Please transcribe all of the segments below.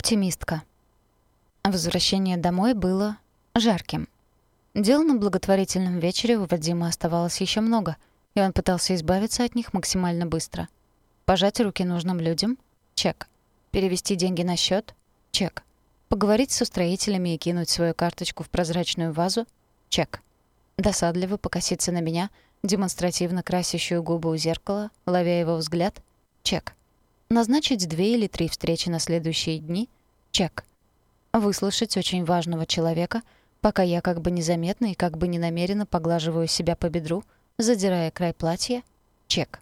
Оптимистка. Возвращение домой было жарким. Дел на благотворительном вечере у Вадима оставалось еще много, и он пытался избавиться от них максимально быстро. Пожать руки нужным людям — чек. Перевести деньги на счет — чек. Поговорить с устроителями и кинуть свою карточку в прозрачную вазу — чек. Досадливо покоситься на меня, демонстративно красящую губы у зеркала, ловя его взгляд — чек. Назначить две или три встречи на следующие дни — чек. Выслушать очень важного человека — пока я как бы незаметно и как бы ненамеренно поглаживаю себя по бедру, задирая край платья. Чек.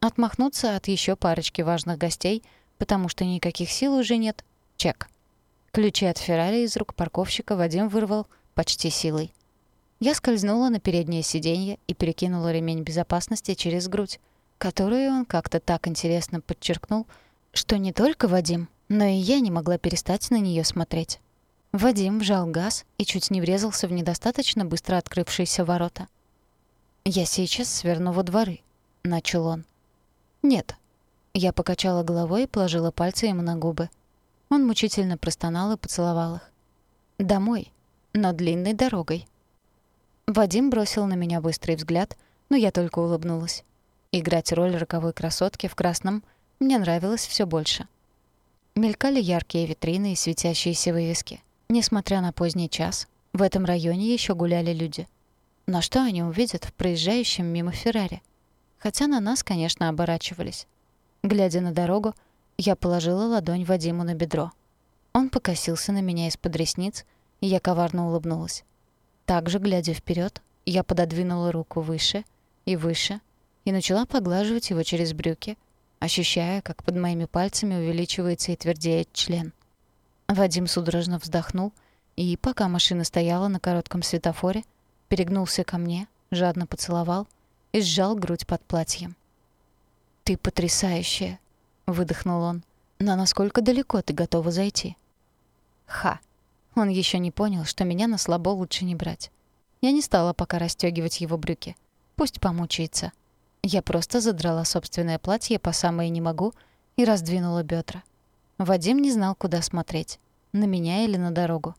Отмахнуться от еще парочки важных гостей, потому что никаких сил уже нет. Чек. Ключи от Феррари из рук парковщика Вадим вырвал почти силой. Я скользнула на переднее сиденье и перекинула ремень безопасности через грудь, которую он как-то так интересно подчеркнул, что не только Вадим, но и я не могла перестать на нее смотреть. Вадим вжал газ и чуть не врезался в недостаточно быстро открывшиеся ворота. «Я сейчас сверну во дворы», — начал он. «Нет». Я покачала головой и положила пальцы ему на губы. Он мучительно простонал и поцеловал их. «Домой, но длинной дорогой». Вадим бросил на меня быстрый взгляд, но я только улыбнулась. Играть роль роковой красотки в красном мне нравилось все больше. Мелькали яркие витрины и светящиеся вывески — Несмотря на поздний час, в этом районе еще гуляли люди. Но что они увидят в проезжающем мимо Феррари? Хотя на нас, конечно, оборачивались. Глядя на дорогу, я положила ладонь Вадиму на бедро. Он покосился на меня из-под ресниц, и я коварно улыбнулась. Также, глядя вперед, я пододвинула руку выше и выше и начала поглаживать его через брюки, ощущая, как под моими пальцами увеличивается и твердеет член. Вадим судорожно вздохнул и, пока машина стояла на коротком светофоре, перегнулся ко мне, жадно поцеловал и сжал грудь под платьем. «Ты потрясающая!» — выдохнул он. «Но насколько далеко ты готова зайти?» «Ха!» Он еще не понял, что меня на слабо лучше не брать. Я не стала пока расстегивать его брюки. Пусть помучается. Я просто задрала собственное платье по самое не могу и раздвинула бедра. Вадим не знал, куда смотреть — на меня или на дорогу.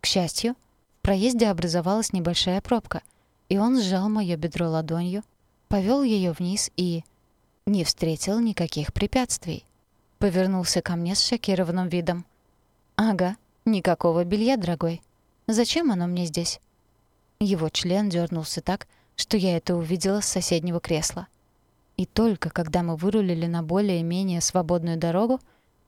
К счастью, в проезде образовалась небольшая пробка, и он сжал моё бедро ладонью, повёл её вниз и... не встретил никаких препятствий. Повернулся ко мне с шокированным видом. «Ага, никакого белья, дорогой. Зачем оно мне здесь?» Его член дернулся так, что я это увидела с соседнего кресла. И только когда мы вырулили на более-менее свободную дорогу,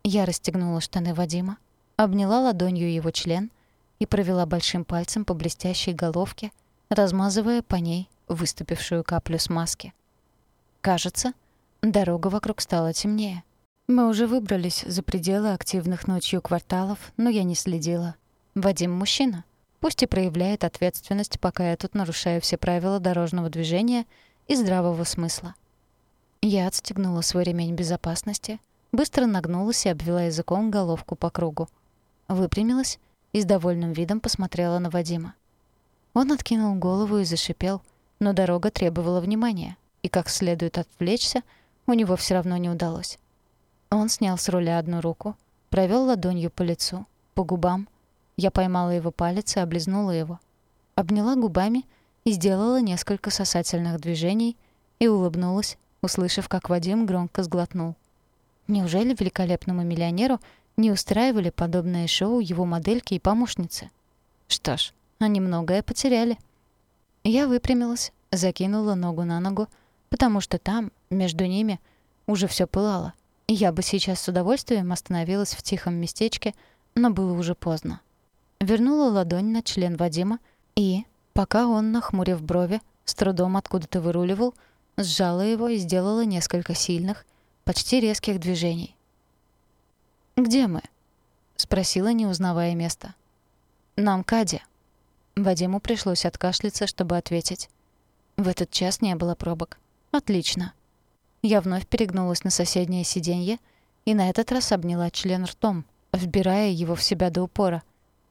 я расстегнула штаны Вадима, обняла ладонью его член и провела большим пальцем по блестящей головке, размазывая по ней выступившую каплю смазки. Кажется, дорога вокруг стала темнее. Мы уже выбрались за пределы активных ночью кварталов, но я не следила. Вадим мужчина. Пусть и проявляет ответственность, пока я тут нарушаю все правила дорожного движения и здравого смысла. Я отстегнула свой ремень безопасности — Быстро нагнулась и обвела языком головку по кругу. Выпрямилась и с довольным видом посмотрела на Вадима. Он откинул голову и зашипел, но дорога требовала внимания, и как следует отвлечься у него все равно не удалось. Он снял с руля одну руку, провел ладонью по лицу, по губам. Я поймала его палец и облизнула его. Обняла губами и сделала несколько сосательных движений и улыбнулась, услышав, как Вадим громко сглотнул. Неужели великолепному миллионеру не устраивали подобное шоу его модельки и помощницы? Что ж, они многое потеряли. Я выпрямилась, закинула ногу на ногу, потому что там, между ними, уже все пылало. Я бы сейчас с удовольствием остановилась в тихом местечке, но было уже поздно. Вернула ладонь на член Вадима и, пока он, нахмурив брови, с трудом откуда-то выруливал, сжала его и сделала несколько сильных, почти резких движений. «Где мы?» — спросила, не узнавая место. «На МКАДе». Вадиму пришлось откашляться, чтобы ответить. В этот час не было пробок. «Отлично». Я вновь перегнулась на соседнее сиденье и на этот раз обняла член ртом, вбирая его в себя до упора,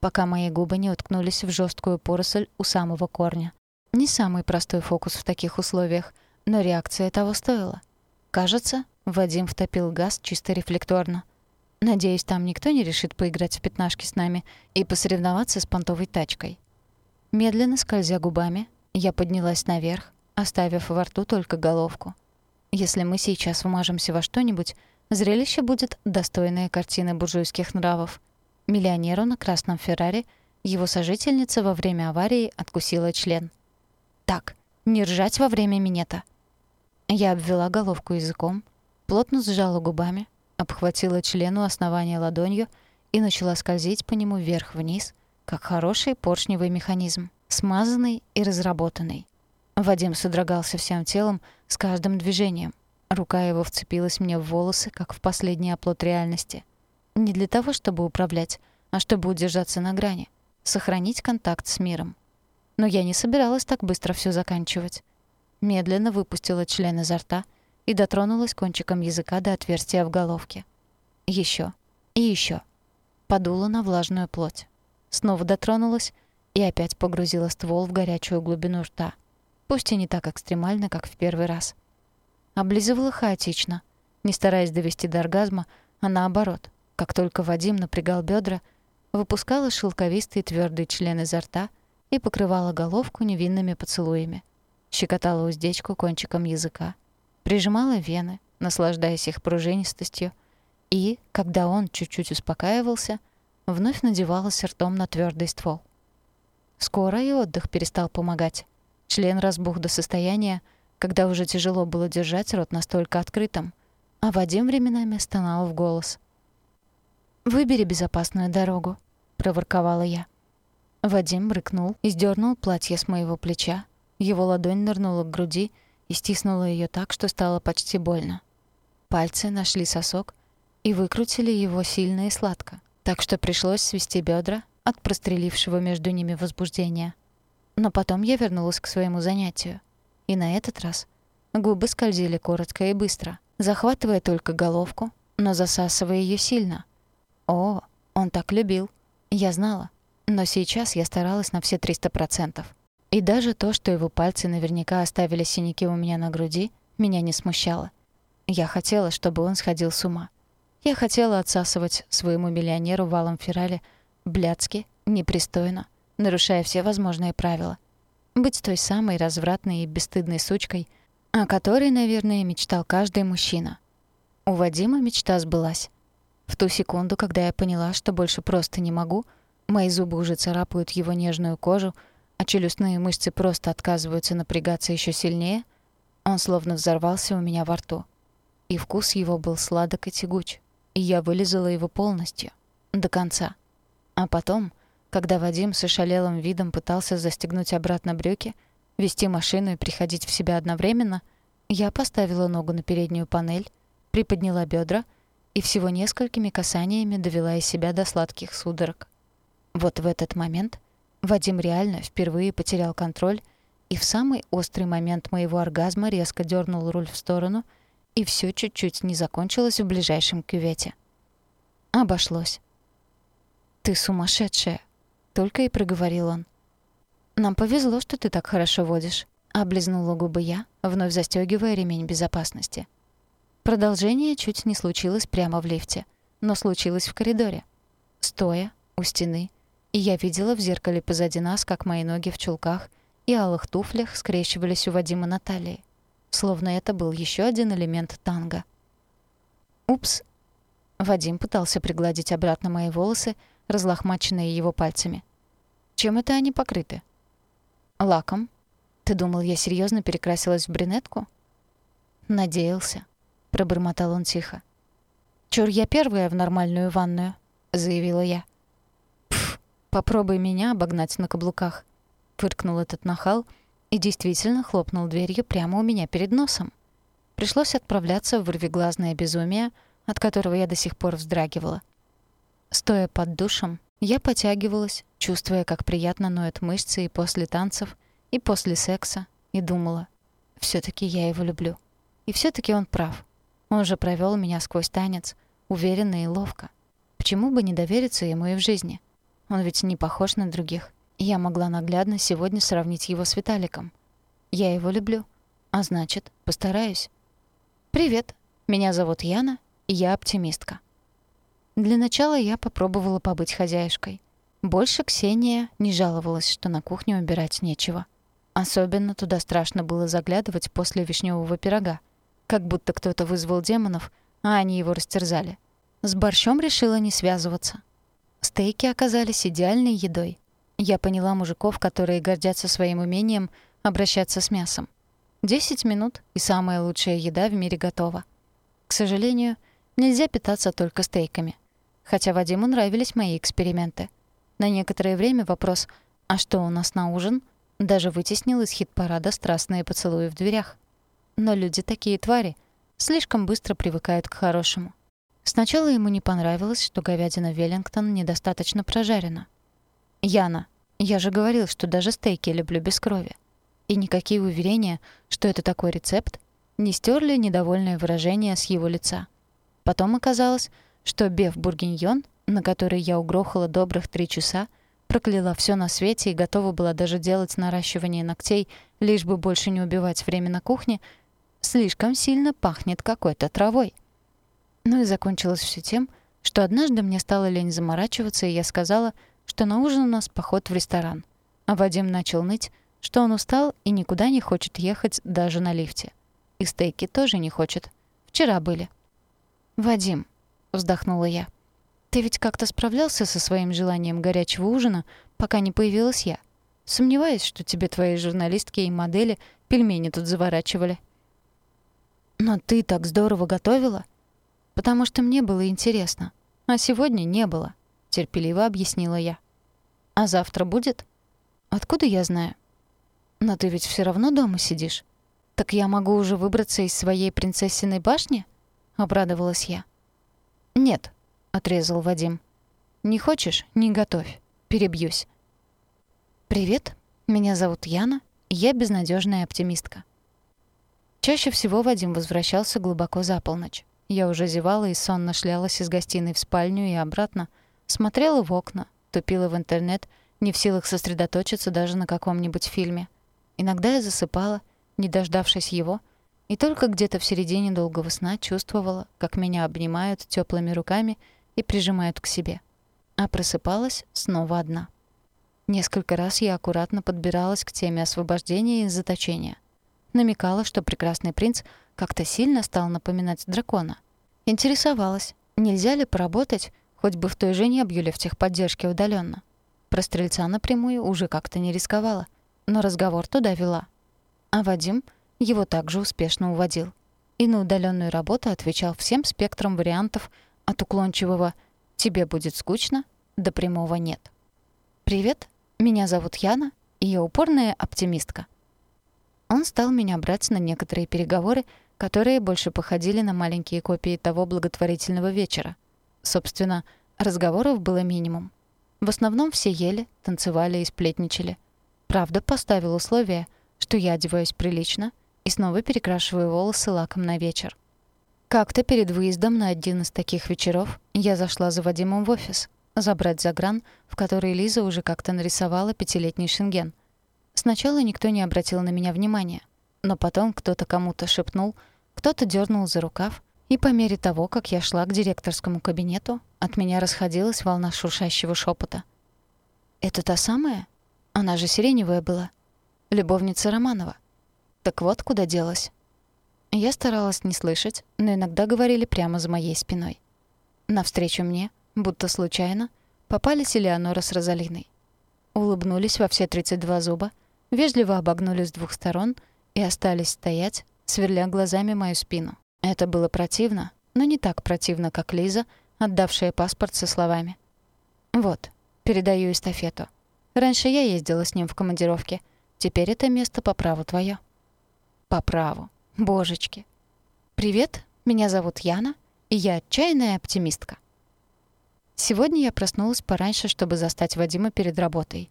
пока мои губы не уткнулись в жесткую поросль у самого корня. Не самый простой фокус в таких условиях, но реакция того стоила. Кажется, Вадим втопил газ чисто рефлекторно. Надеюсь, там никто не решит поиграть в пятнашки с нами и посоревноваться с понтовой тачкой. Медленно скользя губами, я поднялась наверх, оставив во рту только головку. Если мы сейчас вмажемся во что-нибудь, зрелище будет достойная картины буржуйских нравов. Миллионеру на красном Феррари его сожительница во время аварии откусила член. «Так, не ржать во время минета!» Я обвела головку языком, плотно сжала губами, обхватила члену основания ладонью и начала скользить по нему вверх-вниз, как хороший поршневый механизм, смазанный и разработанный. Вадим содрогался всем телом с каждым движением. Рука его вцепилась мне в волосы, как в последний оплот реальности. Не для того, чтобы управлять, а чтобы удержаться на грани, сохранить контакт с миром. Но я не собиралась так быстро все заканчивать медленно выпустила член изо рта и дотронулась кончиком языка до отверстия в головке. Еще и еще. Подула на влажную плоть. Снова дотронулась и опять погрузила ствол в горячую глубину рта. Пусть и не так экстремально, как в первый раз. Облизывала хаотично, не стараясь довести до оргазма, а наоборот. Как только Вадим напрягал бедра, выпускала шелковистый твердый член изо рта и покрывала головку невинными поцелуями щекотала уздечку кончиком языка, прижимала вены, наслаждаясь их пружинистостью, и, когда он чуть-чуть успокаивался, вновь надевалась ртом на твердый ствол. Скоро и отдых перестал помогать. Член разбух до состояния, когда уже тяжело было держать рот настолько открытым, а Вадим временами стонал в голос. «Выбери безопасную дорогу», — проворковала я. Вадим рыкнул и сдернул платье с моего плеча, его ладонь нырнула к груди и стиснула ее так, что стало почти больно. Пальцы нашли сосок и выкрутили его сильно и сладко, так что пришлось свести бедра от прострелившего между ними возбуждения. Но потом я вернулась к своему занятию. И на этот раз губы скользили коротко и быстро, захватывая только головку, но засасывая ее сильно. О, он так любил. Я знала. Но сейчас я старалась на все триста процентов. И даже то, что его пальцы наверняка оставили синяки у меня на груди, меня не смущало. Я хотела, чтобы он сходил с ума. Я хотела отсасывать своему миллионеру валом Феррари блядски, непристойно, нарушая все возможные правила. Быть той самой развратной и бесстыдной сучкой, о которой, наверное, мечтал каждый мужчина. У Вадима мечта сбылась. В ту секунду, когда я поняла, что больше просто не могу, мои зубы уже царапают его нежную кожу — а челюстные мышцы просто отказываются напрягаться еще сильнее, он словно взорвался у меня во рту. И вкус его был сладок и тягуч, и я вылизала его полностью, до конца. А потом, когда Вадим с ошалелым видом пытался застегнуть обратно брюки, вести машину и приходить в себя одновременно, я поставила ногу на переднюю панель, приподняла бедра и всего несколькими касаниями довела из себя до сладких судорог. Вот в этот момент Вадим реально впервые потерял контроль и в самый острый момент моего оргазма резко дернул руль в сторону, и все чуть-чуть не закончилось в ближайшем кювете. Обошлось. «Ты сумасшедшая!» — только и проговорил он. «Нам повезло, что ты так хорошо водишь», — облизнула губы я, вновь застегивая ремень безопасности. Продолжение чуть не случилось прямо в лифте, но случилось в коридоре. Стоя, у стены — и я видела в зеркале позади нас, как мои ноги в чулках и алых туфлях скрещивались у Вадима на талии. Словно это был еще один элемент танго. «Упс!» Вадим пытался пригладить обратно мои волосы, разлохмаченные его пальцами. «Чем это они покрыты?» «Лаком. Ты думал, я серьезно перекрасилась в брюнетку?» «Надеялся», — пробормотал он тихо. «Чур я первая в нормальную ванную», — заявила я. «Попробуй меня обогнать на каблуках», — фыркнул этот нахал и действительно хлопнул дверью прямо у меня перед носом. Пришлось отправляться в вырвиглазное безумие, от которого я до сих пор вздрагивала. Стоя под душем, я потягивалась, чувствуя, как приятно ноют мышцы и после танцев, и после секса, и думала, все таки я его люблю. И все таки он прав. Он же провел меня сквозь танец, уверенно и ловко. Почему бы не довериться ему и в жизни? — он ведь не похож на других. Я могла наглядно сегодня сравнить его с Виталиком. Я его люблю. А значит, постараюсь. «Привет. Меня зовут Яна, и я оптимистка». Для начала я попробовала побыть хозяюшкой. Больше Ксения не жаловалась, что на кухне убирать нечего. Особенно туда страшно было заглядывать после вишневого пирога. Как будто кто-то вызвал демонов, а они его растерзали. С борщом решила не связываться. Стейки оказались идеальной едой. Я поняла мужиков, которые гордятся своим умением обращаться с мясом. Десять минут, и самая лучшая еда в мире готова. К сожалению, нельзя питаться только стейками. Хотя Вадиму нравились мои эксперименты. На некоторое время вопрос «А что у нас на ужин?» даже вытеснил из хит-парада страстные поцелуи в дверях. Но люди такие твари, слишком быстро привыкают к хорошему. Сначала ему не понравилось, что говядина Веллингтон недостаточно прожарена. «Яна, я же говорил, что даже стейки люблю без крови». И никакие уверения, что это такой рецепт, не стерли недовольное выражение с его лица. Потом оказалось, что беф-бургиньон, на который я угрохала добрых три часа, прокляла все на свете и готова была даже делать наращивание ногтей, лишь бы больше не убивать время на кухне, слишком сильно пахнет какой-то травой. Ну и закончилось все тем, что однажды мне стало лень заморачиваться, и я сказала, что на ужин у нас поход в ресторан. А Вадим начал ныть, что он устал и никуда не хочет ехать даже на лифте. И стейки тоже не хочет. Вчера были. «Вадим», — вздохнула я, — «ты ведь как-то справлялся со своим желанием горячего ужина, пока не появилась я. Сомневаюсь, что тебе твои журналистки и модели пельмени тут заворачивали». «Но ты так здорово готовила?» потому что мне было интересно. А сегодня не было, терпеливо объяснила я. А завтра будет? Откуда я знаю? Но ты ведь все равно дома сидишь. Так я могу уже выбраться из своей принцессиной башни? обрадовалась я. Нет, отрезал Вадим. Не хочешь не готовь, перебьюсь. Привет, меня зовут Яна, я безнадежная оптимистка. Чаще всего Вадим возвращался глубоко за полночь. Я уже зевала и сонно шлялась из гостиной в спальню и обратно. Смотрела в окна, тупила в интернет, не в силах сосредоточиться даже на каком-нибудь фильме. Иногда я засыпала, не дождавшись его, и только где-то в середине долгого сна чувствовала, как меня обнимают теплыми руками и прижимают к себе. А просыпалась снова одна. Несколько раз я аккуратно подбиралась к теме освобождения из заточения. Намекала, что прекрасный принц как-то сильно стал напоминать дракона. Интересовалась, нельзя ли поработать хоть бы в той же Небьюле в техподдержке удаленно. Про стрельца напрямую уже как-то не рисковала, но разговор туда вела. А Вадим его также успешно уводил. И на удаленную работу отвечал всем спектром вариантов от уклончивого «тебе будет скучно» до прямого «нет». «Привет, меня зовут Яна, и я упорная оптимистка». Он стал меня брать на некоторые переговоры, которые больше походили на маленькие копии того благотворительного вечера. Собственно, разговоров было минимум. В основном все ели, танцевали и сплетничали. Правда, поставил условие, что я одеваюсь прилично и снова перекрашиваю волосы лаком на вечер. Как-то перед выездом на один из таких вечеров я зашла за Вадимом в офис, забрать загран, в который Лиза уже как-то нарисовала пятилетний шенген. Сначала никто не обратил на меня внимания, но потом кто-то кому-то шепнул — кто-то дернул за рукав, и по мере того, как я шла к директорскому кабинету, от меня расходилась волна шуршащего шепота. «Это та самая? Она же сиреневая была. Любовница Романова. Так вот, куда делась». Я старалась не слышать, но иногда говорили прямо за моей спиной. Навстречу мне, будто случайно, попались Элеонора с Розалиной. Улыбнулись во все 32 зуба, вежливо обогнули с двух сторон и остались стоять, сверля глазами мою спину. Это было противно, но не так противно, как Лиза, отдавшая паспорт со словами. «Вот, передаю эстафету. Раньше я ездила с ним в командировке. Теперь это место по праву твое». «По праву. Божечки. Привет, меня зовут Яна, и я отчаянная оптимистка». Сегодня я проснулась пораньше, чтобы застать Вадима перед работой.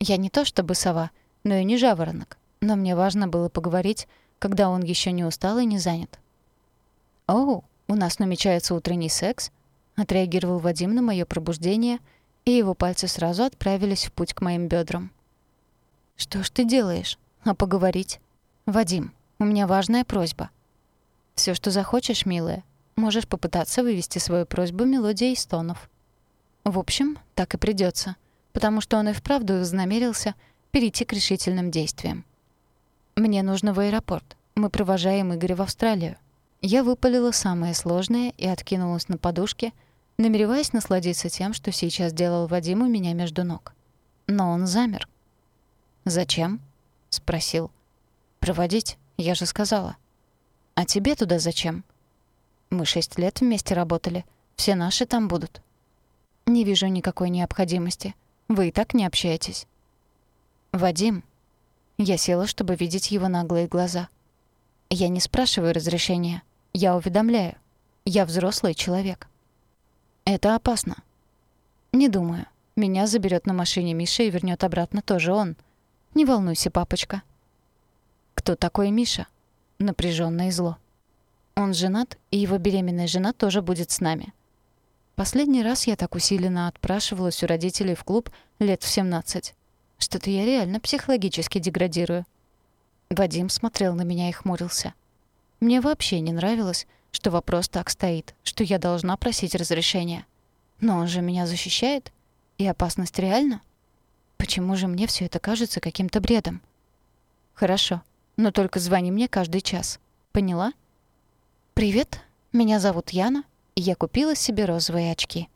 Я не то чтобы сова, но и не жаворонок. Но мне важно было поговорить когда он еще не устал и не занят. «Оу, у нас намечается утренний секс?» — отреагировал Вадим на мое пробуждение, и его пальцы сразу отправились в путь к моим бедрам. «Что ж ты делаешь? А поговорить?» «Вадим, у меня важная просьба». Все, что захочешь, милая. можешь попытаться вывести свою просьбу мелодией стонов. В общем, так и придется, потому что он и вправду вознамерился перейти к решительным действиям. Мне нужно в аэропорт. Мы провожаем Игоря в Австралию. Я выпалила самое сложное и откинулась на подушке, намереваясь насладиться тем, что сейчас делал Вадим у меня между ног. Но он замер. «Зачем?» — спросил. «Проводить, я же сказала». «А тебе туда зачем?» «Мы шесть лет вместе работали. Все наши там будут». «Не вижу никакой необходимости. Вы и так не общаетесь». «Вадим». Я села, чтобы видеть его наглые глаза. «Я не спрашиваю разрешения. Я уведомляю. Я взрослый человек». «Это опасно». «Не думаю. Меня заберет на машине Миша и вернет обратно тоже он. Не волнуйся, папочка». «Кто такой Миша?» Напряжённо и зло. «Он женат, и его беременная жена тоже будет с нами». Последний раз я так усиленно отпрашивалась у родителей в клуб лет в 17. Что-то я реально психологически деградирую. Вадим смотрел на меня и хмурился. Мне вообще не нравилось, что вопрос так стоит, что я должна просить разрешения. Но он же меня защищает, и опасность реальна. Почему же мне все это кажется каким-то бредом? Хорошо, но только звони мне каждый час. Поняла? Привет, меня зовут Яна, и я купила себе розовые очки.